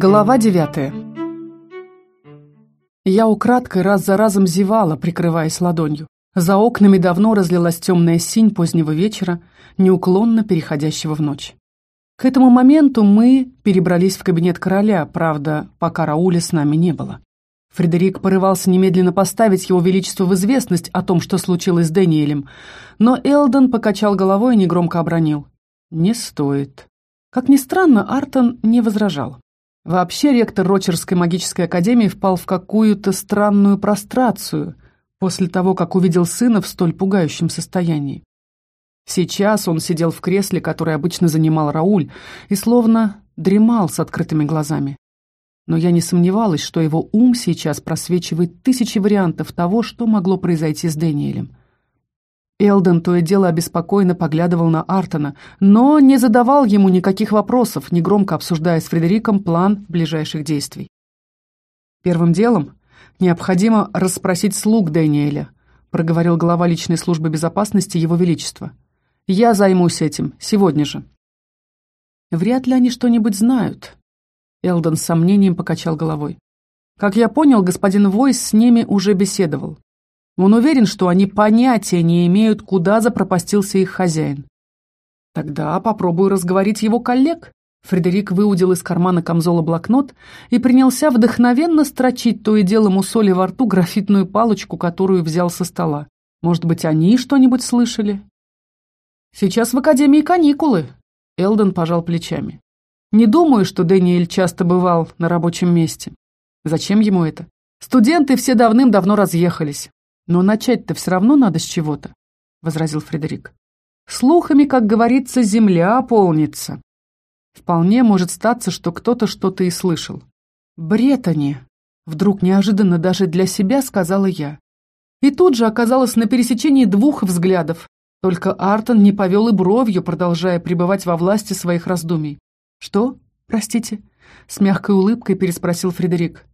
Глава девятая. Я украдкой раз за разом зевала, прикрываясь ладонью. За окнами давно разлилась темная синь позднего вечера, неуклонно переходящего в ночь. К этому моменту мы перебрались в кабинет короля, правда, пока Рауля с нами не было. Фредерик порывался немедленно поставить его величество в известность о том, что случилось с Дэниелем, но Элдон покачал головой и негромко обронил. «Не стоит». Как ни странно, Артон не возражал. Вообще ректор Рочерской магической академии впал в какую-то странную прострацию после того, как увидел сына в столь пугающем состоянии. Сейчас он сидел в кресле, которое обычно занимал Рауль, и словно дремал с открытыми глазами. Но я не сомневалась, что его ум сейчас просвечивает тысячи вариантов того, что могло произойти с Дэниелем. Элден то и дело обеспокоенно поглядывал на Артона, но не задавал ему никаких вопросов, негромко обсуждая с Фредериком план ближайших действий. «Первым делом необходимо расспросить слуг Дэниеля», проговорил глава личной службы безопасности Его Величества. «Я займусь этим, сегодня же». «Вряд ли они что-нибудь знают», Элден с сомнением покачал головой. «Как я понял, господин Войс с ними уже беседовал. Он уверен, что они понятия не имеют, куда запропастился их хозяин. Тогда попробую разговорить его коллег. Фредерик выудил из кармана камзола блокнот и принялся вдохновенно строчить то и дело мусоли во рту графитную палочку, которую взял со стола. Может быть, они что-нибудь слышали? Сейчас в Академии каникулы. Элден пожал плечами. Не думаю, что Дэниэль часто бывал на рабочем месте. Зачем ему это? Студенты все давным-давно разъехались. «Но начать-то все равно надо с чего-то», — возразил Фредерик. «Слухами, как говорится, земля полнится. Вполне может статься, что кто-то что-то и слышал. Бред они!» — вдруг неожиданно даже для себя сказала я. И тут же оказалась на пересечении двух взглядов. Только Артон не повел и бровью, продолжая пребывать во власти своих раздумий. «Что? Простите?» — с мягкой улыбкой переспросил Фредерик.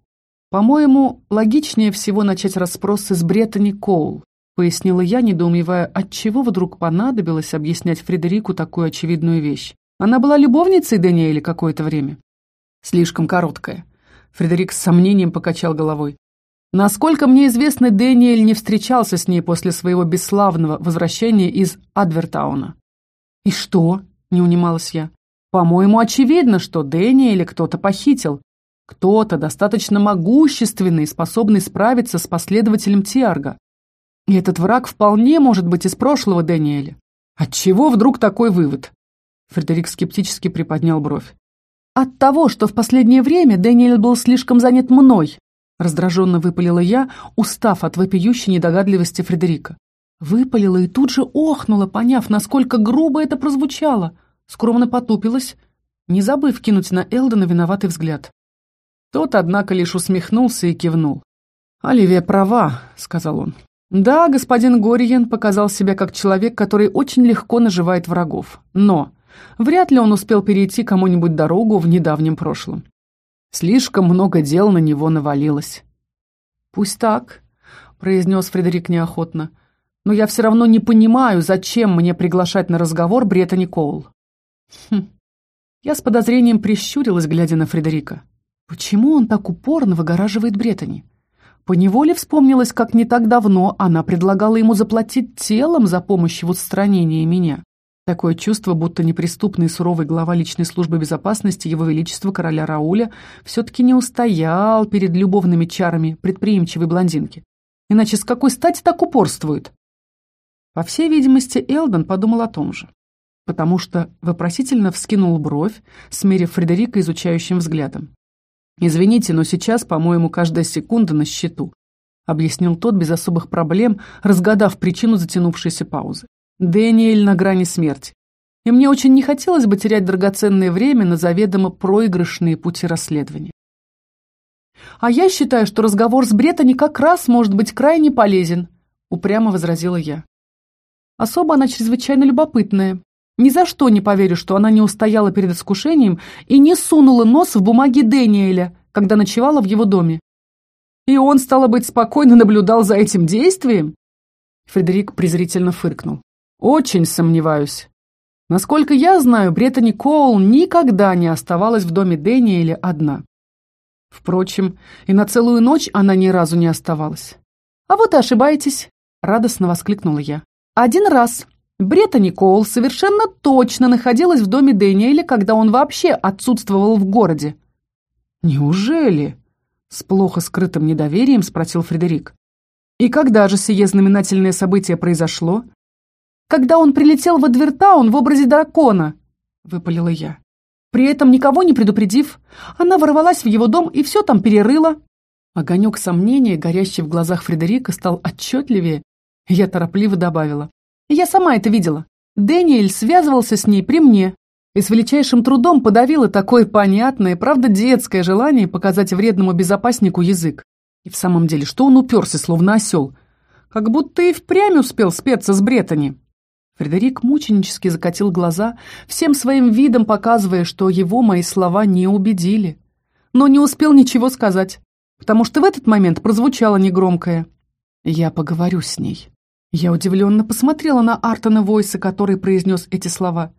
«По-моему, логичнее всего начать расспросы с Бреттани Коул», пояснила я, недоумевая, отчего вдруг понадобилось объяснять Фредерику такую очевидную вещь. Она была любовницей Даниэля какое-то время. Слишком короткая. Фредерик с сомнением покачал головой. Насколько мне известно, Дэниэль не встречался с ней после своего бесславного возвращения из Адвертауна. «И что?» — не унималась я. «По-моему, очевидно, что Дэниэля кто-то похитил, кто-то достаточно могущественный, способный справиться с последователем Тиарга. И этот враг вполне может быть из прошлого Даниэля. Отчего вдруг такой вывод? Фредерик скептически приподнял бровь. От того, что в последнее время Дэниэль был слишком занят мной, раздраженно выпалила я, устав от вопиющей недогадливости Фредерика. Выпалила и тут же охнула, поняв, насколько грубо это прозвучало. Скромно потупилась, не забыв кинуть на Элдона виноватый взгляд. Тот, однако, лишь усмехнулся и кивнул. «Оливия права», — сказал он. «Да, господин Гориен показал себя как человек, который очень легко наживает врагов. Но вряд ли он успел перейти кому-нибудь дорогу в недавнем прошлом. Слишком много дел на него навалилось». «Пусть так», — произнес Фредерик неохотно. «Но я все равно не понимаю, зачем мне приглашать на разговор Бреттани Коул». «Хм». Я с подозрением прищурилась, глядя на Фредерика. Почему он так упорно выгораживает Бретани? Поневоле вспомнилось, как не так давно она предлагала ему заплатить телом за помощь в устранении меня. Такое чувство, будто неприступный и суровый глава личной службы безопасности Его Величества короля Рауля все-таки не устоял перед любовными чарами предприимчивой блондинки. Иначе с какой стати так упорствует? По всей видимости, Элдон подумал о том же, потому что вопросительно вскинул бровь, смерив Фредерика изучающим взглядом. «Извините, но сейчас, по-моему, каждая секунда на счету», объяснил тот без особых проблем, разгадав причину затянувшейся паузы. «Дэниэль на грани смерти. И мне очень не хотелось бы терять драгоценное время на заведомо проигрышные пути расследования. «А я считаю, что разговор с Бреттани как раз может быть крайне полезен», упрямо возразила я. Особо она чрезвычайно любопытная, ни за что не поверю, что она не устояла перед искушением и не сунула нос в бумаги Дэниеля, когда ночевала в его доме. И он, стало быть, спокойно наблюдал за этим действием? Фредерик презрительно фыркнул. Очень сомневаюсь. Насколько я знаю, Бреттани Коул никогда не оставалась в доме Дэниеля одна. Впрочем, и на целую ночь она ни разу не оставалась. «А вот и ошибаетесь!» — радостно воскликнула я. «Один раз Брета Никол совершенно точно находилась в доме Дэниеля, когда он вообще отсутствовал в городе». «Неужели?» — с плохо скрытым недоверием спросил Фредерик. «И когда же сие знаменательное событие произошло?» «Когда он прилетел в Адвертаун в образе дракона», — выпалила я. При этом никого не предупредив, она ворвалась в его дом и все там перерыла. Огонек сомнения, горящий в глазах Фредерика, стал отчетливее. Я торопливо добавила. Я сама это видела. Дэниэль связывался с ней при мне и с величайшим трудом подавила такое понятное, правда детское желание показать вредному безопаснику язык. И в самом деле, что он уперся, словно осел? Как будто и впрямь успел спеться с Бреттани. Фредерик мученически закатил глаза, всем своим видом показывая, что его мои слова не убедили. Но не успел ничего сказать, потому что в этот момент прозвучало негромкое «Я поговорю с ней». Я удивленно посмотрела на Артона Войса, который произнес эти слова.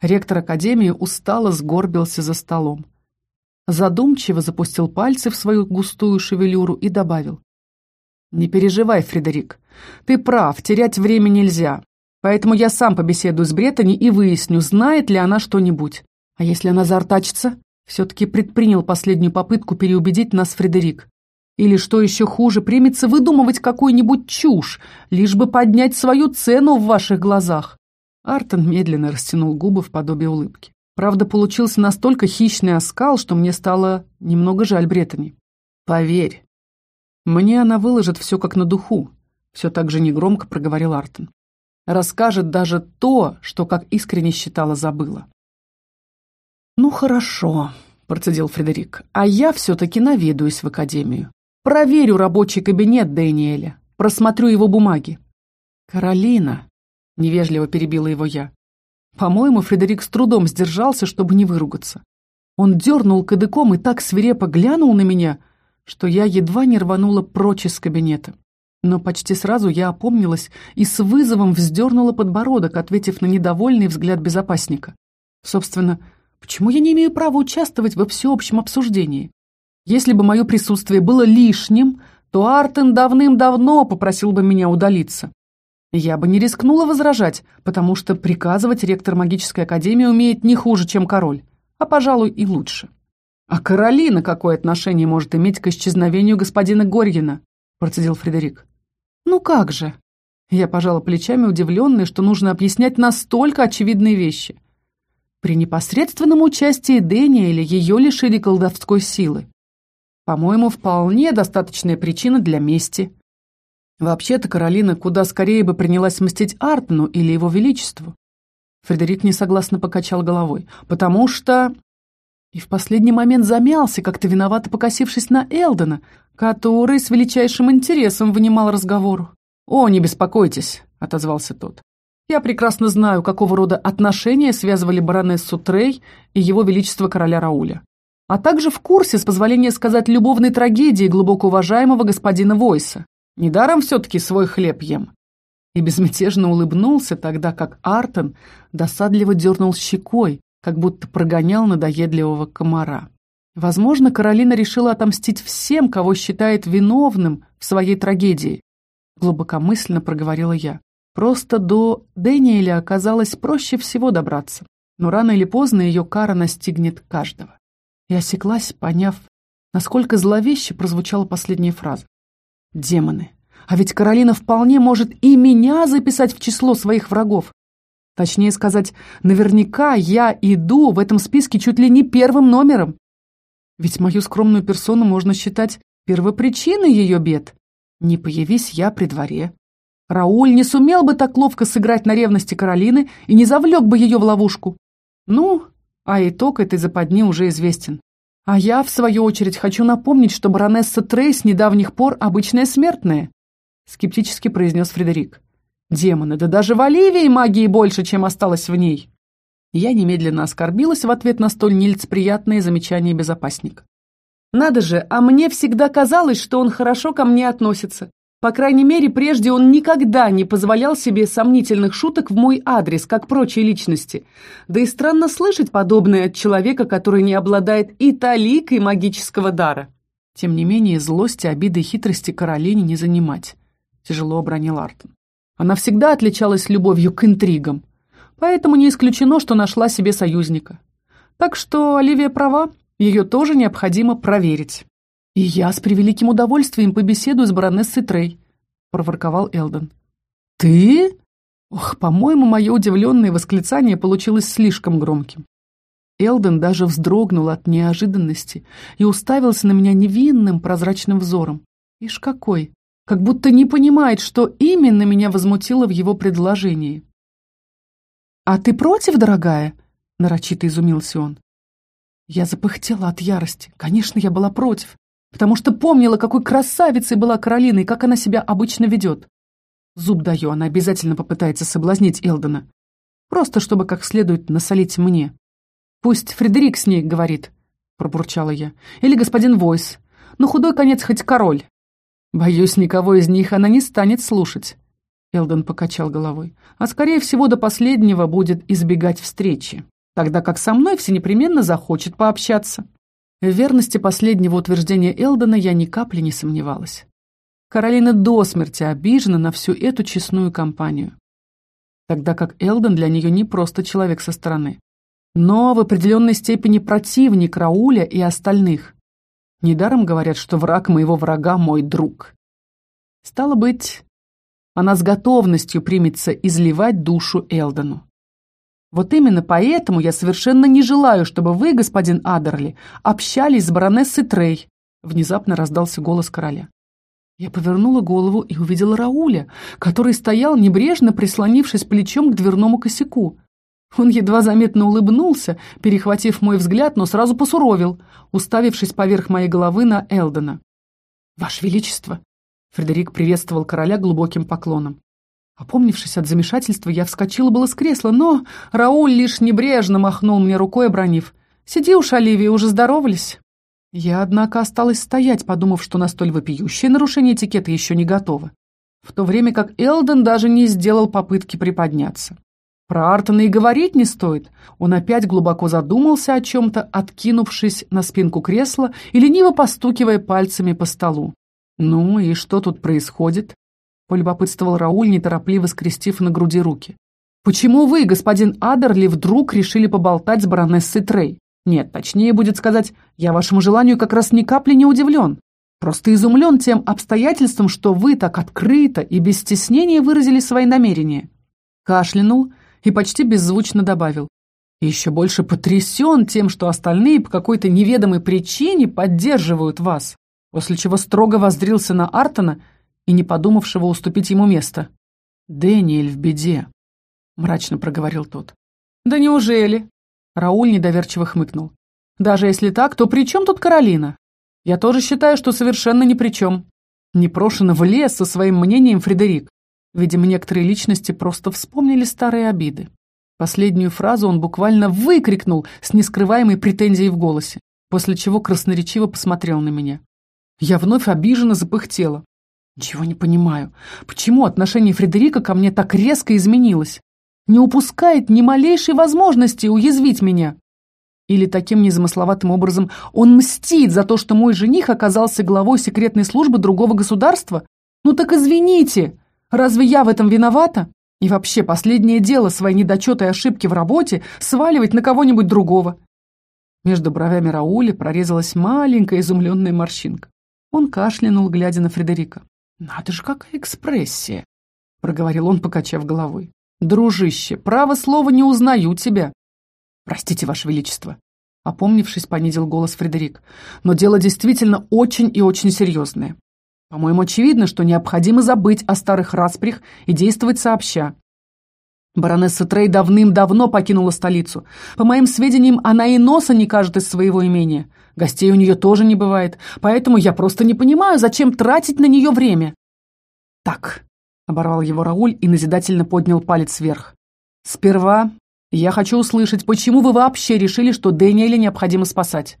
Ректор Академии устало сгорбился за столом. Задумчиво запустил пальцы в свою густую шевелюру и добавил. «Не переживай, Фредерик. Ты прав, терять время нельзя. Поэтому я сам побеседую с Бреттани и выясню, знает ли она что-нибудь. А если она заортачится? Все-таки предпринял последнюю попытку переубедить нас Фредерик. Или, что еще хуже, примется выдумывать какую-нибудь чушь, лишь бы поднять свою цену в ваших глазах. Артон медленно растянул губы в подобие улыбки. Правда, получился настолько хищный оскал, что мне стало немного жаль Бреттани. «Поверь, мне она выложит все как на духу», — все так же негромко проговорил Артон расскажет даже то, что, как искренне считала, забыла. «Ну хорошо», — процедил Фредерик, — «а я все-таки наведаюсь в академию. Проверю рабочий кабинет Дэниеля, просмотрю его бумаги». «Каролина», — невежливо перебила его я. По-моему, Фредерик с трудом сдержался, чтобы не выругаться. Он дернул кадыком и так свирепо глянул на меня, что я едва не рванула прочь из кабинета. Но почти сразу я опомнилась и с вызовом вздернула подбородок, ответив на недовольный взгляд безопасника. Собственно, почему я не имею права участвовать во всеобщем обсуждении? Если бы мое присутствие было лишним, то Артен давным-давно попросил бы меня удалиться. Я бы не рискнула возражать, потому что приказывать ректор магической академии умеет не хуже, чем король, а, пожалуй, и лучше. А Каролина какое отношение может иметь к исчезновению господина Горьина? процедил Фредерик. «Ну как же?» Я пожала плечами, удивленная, что нужно объяснять настолько очевидные вещи. При непосредственном участии Дэни или ее лишили колдовской силы. По-моему, вполне достаточная причина для мести. Вообще-то Каролина куда скорее бы принялась мстить Артну или его величеству. Фредерик несогласно покачал головой. «Потому что...» И в последний момент замялся, как-то виновато покосившись на Элдена, который с величайшим интересом внимал разговору. «О, не беспокойтесь», — отозвался тот. «Я прекрасно знаю, какого рода отношения связывали баронессу Трей и его величество короля Рауля. А также в курсе, с позволения сказать, любовной трагедии глубоко уважаемого господина Войса. Недаром все-таки свой хлеб ем». И безмятежно улыбнулся тогда, как Артон досадливо дернул щекой, как будто прогонял надоедливого комара. Возможно, Каролина решила отомстить всем, кого считает виновным в своей трагедии. Глубокомысленно проговорила я. Просто до Дэниеля оказалось проще всего добраться. Но рано или поздно ее кара настигнет каждого. И осеклась, поняв, насколько зловеще прозвучала последняя фраза. Демоны. А ведь Каролина вполне может и меня записать в число своих врагов. Точнее сказать, наверняка я иду в этом списке чуть ли не первым номером. Ведь мою скромную персону можно считать первопричиной ее бед. Не появись я при дворе. Рауль не сумел бы так ловко сыграть на ревности Каролины и не завлек бы ее в ловушку. Ну, а итог этой западни уже известен. А я, в свою очередь, хочу напомнить, что баронесса Трей с недавних пор обычная смертная, скептически произнес Фредерик. Демоны, да даже в Оливии магии больше, чем осталось в ней. Я немедленно оскорбилась в ответ на столь нелицеприятные замечания безопасник. «Надо же, а мне всегда казалось, что он хорошо ко мне относится. По крайней мере, прежде он никогда не позволял себе сомнительных шуток в мой адрес, как прочие личности. Да и странно слышать подобное от человека, который не обладает и таликой магического дара». Тем не менее, злости, обиды и хитрости Каролине не занимать. Тяжело обронил Артон. Она всегда отличалась любовью к интригам, поэтому не исключено, что нашла себе союзника. Так что Оливия права, ее тоже необходимо проверить. «И я с превеликим удовольствием побеседую с баронессой Трей», — проворковал Элден. «Ты?» Ох, по-моему, мое удивленное восклицание получилось слишком громким. Элден даже вздрогнул от неожиданности и уставился на меня невинным прозрачным взором. Ишь какой! Как будто не понимает, что именно меня возмутило в его предложении. «А ты против, дорогая?» — нарочито изумился он. Я запыхтела от ярости. Конечно, я была против, потому что помнила, какой красавицей была Каролина и как она себя обычно ведет. Зуб даю, она обязательно попытается соблазнить Элдона. Просто чтобы как следует насолить мне. Пусть Фредерик с ней говорит, пробурчала я. Или господин Войс. Но худой конец хоть король. Боюсь, никого из них она не станет слушать. Элдон покачал головой. А скорее всего до последнего будет избегать встречи. Тогда как со мной все непременно захочет пообщаться. В верности последнего утверждения Элдона я ни капли не сомневалась. Каролина до смерти обижена на всю эту честную компанию. Тогда как Элден для нее не просто человек со стороны, но в определенной степени противник Рауля и остальных. Недаром говорят, что враг моего врага – мой друг. Стало быть, она с готовностью примется изливать душу Элдену. Вот именно поэтому я совершенно не желаю, чтобы вы, господин Адерли, общались с баронессой Трей. Внезапно раздался голос короля. Я повернула голову и увидела Рауля, который стоял, небрежно прислонившись плечом к дверному косяку. Он едва заметно улыбнулся, перехватив мой взгляд, но сразу посуровил, уставившись поверх моей головы на Элдена. «Ваше Величество!» Фредерик приветствовал короля глубоким поклоном. Опомнившись от замешательства, я вскочила было с кресла, но Рауль лишь небрежно махнул мне рукой, обронив. «Сиди уж, Оливия, уже здоровались?» Я, однако, осталась стоять, подумав, что на столь вопиющее нарушение этикета еще не готово. В то время как Элден даже не сделал попытки приподняться. Про Артона и говорить не стоит. Он опять глубоко задумался о чем-то, откинувшись на спинку кресла и лениво постукивая пальцами по столу. «Ну и что тут происходит?» — полюбопытствовал Рауль, неторопливо скрестив на груди руки. «Почему вы, господин Адерли, вдруг решили поболтать с баронессой Трей?» Нет, точнее будет сказать, я вашему желанию как раз ни капли не удивлен. Просто изумлен тем обстоятельством, что вы так открыто и без стеснения выразили свои намерения. Кашлянул и почти беззвучно добавил. еще больше потрясен тем, что остальные по какой-то неведомой причине поддерживают вас, после чего строго воздрился на Артона и не подумавшего уступить ему место. «Дэниэль в беде», — мрачно проговорил тот. «Да неужели?» Рауль недоверчиво хмыкнул. «Даже если так, то при чем тут Каролина? Я тоже считаю, что совершенно ни при чем. Непрошено влез со своим мнением Фредерик. Видимо, некоторые личности просто вспомнили старые обиды. Последнюю фразу он буквально выкрикнул с нескрываемой претензией в голосе, после чего красноречиво посмотрел на меня. Я вновь обиженно запыхтела. Ничего не понимаю. Почему отношение Фредерика ко мне так резко изменилось? не упускает ни малейшей возможности уязвить меня. Или таким незамысловатым образом он мстит за то, что мой жених оказался главой секретной службы другого государства? Ну так извините, разве я в этом виновата? И вообще, последнее дело свои недочеты и ошибки в работе сваливать на кого-нибудь другого. Между бровями Рауля прорезалась маленькая изумленная морщинка. Он кашлянул, глядя на Фредерика. «Надо же, какая экспрессия!» — проговорил он, покачав головой. «Дружище, право слово не узнаю тебя». «Простите, Ваше Величество», — опомнившись, понизил голос Фредерик. «Но дело действительно очень и очень серьезное. По-моему, очевидно, что необходимо забыть о старых распрях и действовать сообща. Баронесса Трей давным-давно покинула столицу. По моим сведениям, она и носа не кажет из своего имения. Гостей у нее тоже не бывает, поэтому я просто не понимаю, зачем тратить на нее время. Так, Оборвал его Рауль и назидательно поднял палец вверх. «Сперва я хочу услышать, почему вы вообще решили, что Дэниеля необходимо спасать?»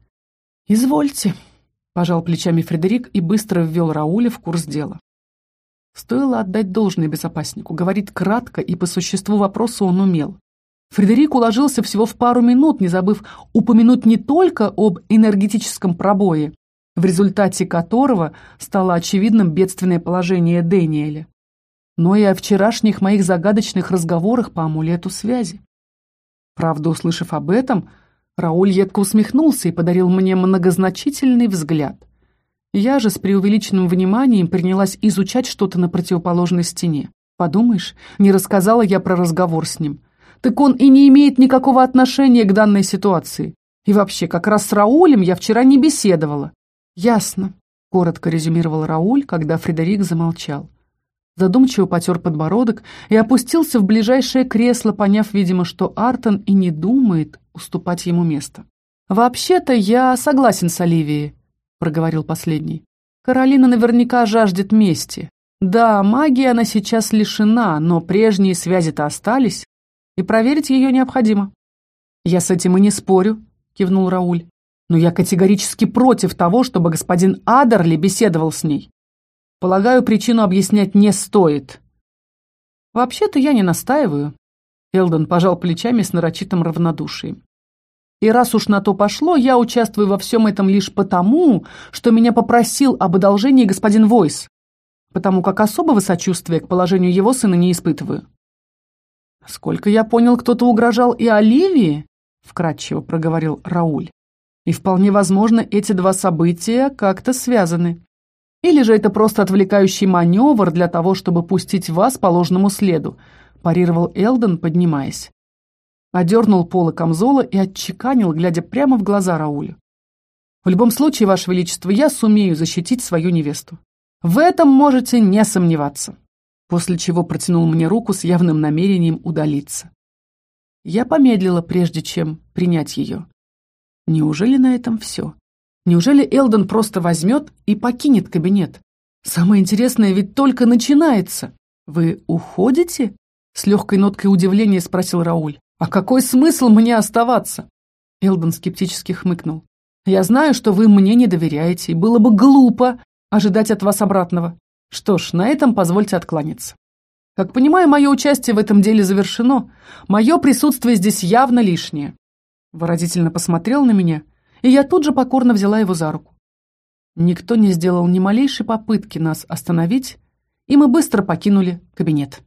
«Извольте», — пожал плечами Фредерик и быстро ввел Рауля в курс дела. Стоило отдать должное безопаснику. Говорит кратко и по существу вопроса он умел. Фредерик уложился всего в пару минут, не забыв упомянуть не только об энергетическом пробое, в результате которого стало очевидным бедственное положение Дэниеля, но и о вчерашних моих загадочных разговорах по амулету связи. Правда, услышав об этом, Рауль едко усмехнулся и подарил мне многозначительный взгляд. Я же с преувеличенным вниманием принялась изучать что-то на противоположной стене. Подумаешь, не рассказала я про разговор с ним. Так он и не имеет никакого отношения к данной ситуации. И вообще, как раз с Раулем я вчера не беседовала. Ясно, коротко резюмировал Рауль, когда Фредерик замолчал. Задумчиво потер подбородок и опустился в ближайшее кресло, поняв, видимо, что Артон и не думает уступать ему место. «Вообще-то я согласен с Оливией», — проговорил последний. «Каролина наверняка жаждет мести. Да, магии она сейчас лишена, но прежние связи-то остались, и проверить ее необходимо». «Я с этим и не спорю», — кивнул Рауль. «Но я категорически против того, чтобы господин Адерли беседовал с ней. Полагаю, причину объяснять не стоит. Вообще-то я не настаиваю. Элдон пожал плечами с нарочитым равнодушием. И раз уж на то пошло, я участвую во всем этом лишь потому, что меня попросил об одолжении господин Войс, потому как особого сочувствия к положению его сына не испытываю. Сколько я понял, кто-то угрожал и Оливии, вкратчиво проговорил Рауль. И вполне возможно, эти два события как-то связаны. Или же это просто отвлекающий маневр для того, чтобы пустить вас по ложному следу», – парировал Элден, поднимаясь. Одернул полы камзола и отчеканил, глядя прямо в глаза Раулю. «В любом случае, Ваше Величество, я сумею защитить свою невесту. В этом можете не сомневаться». После чего протянул мне руку с явным намерением удалиться. Я помедлила, прежде чем принять ее. Неужели на этом все? Неужели Элдон просто возьмет и покинет кабинет? Самое интересное ведь только начинается. Вы уходите? С легкой ноткой удивления спросил Рауль. А какой смысл мне оставаться? Элдон скептически хмыкнул. Я знаю, что вы мне не доверяете, и было бы глупо ожидать от вас обратного. Что ж, на этом позвольте откланяться. Как понимаю, мое участие в этом деле завершено. Мое присутствие здесь явно лишнее. Выразительно посмотрел на меня и я тут же покорно взяла его за руку. Никто не сделал ни малейшей попытки нас остановить, и мы быстро покинули кабинет.